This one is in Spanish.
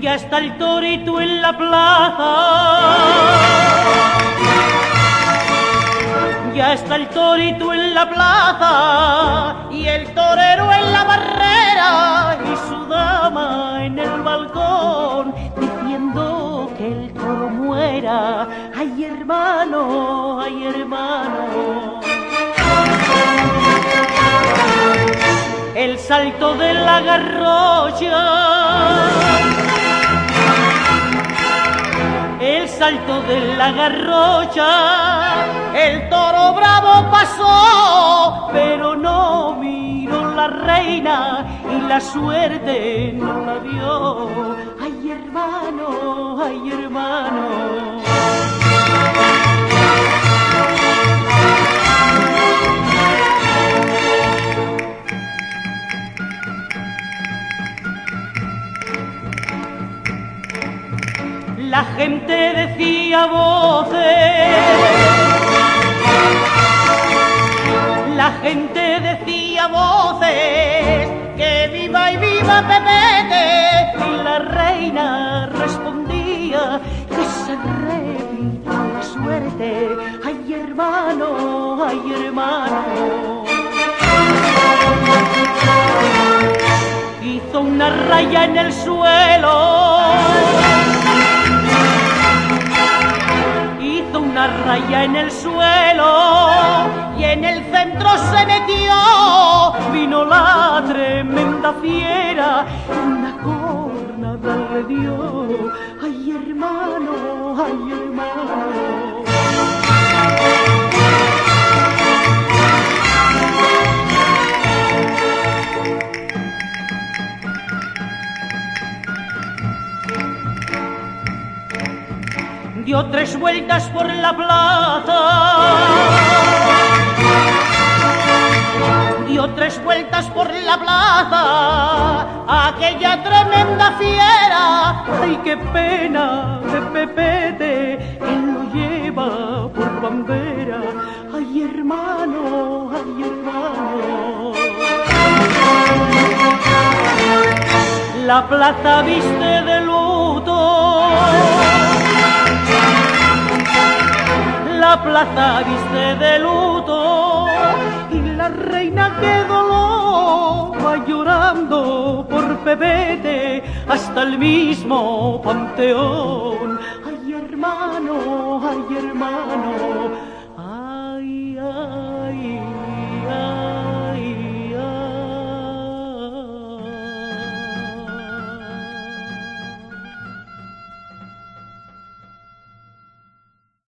Ya está el torito en la plaza. Ya está el torito en la plaza y el torero en la barrera y su dama en el balcón diciendo que el toro muera. Ay hermano, ay hermano. El salto de la garrocha. Salto de la garrocha, el toro bravo pasó, pero no miró la reina y la suerte no la vio. La gente decía voces. La gente decía voces que viva y viva Pepete y la reina respondía que se repita la suerte. Ay hermano, ay hermano. Hizo una raya en el suelo una raya en el suelo y en el centro se metió. Vino la tremenda fiera, una cornada le dio. Ay hermano, ay hermano. Dio tres vueltas por la plaza. Dio tres vueltas por la plaza, aquella tremenda fiera. Ay, qué pena de Pepete, él lo lleva por bandera. Ay, hermano, ay, hermano. La plaza viste de luto la plaza viste de luto y la reina que dolor llorando por Pepete hasta el mismo panteón. Ay hermano, ay hermano,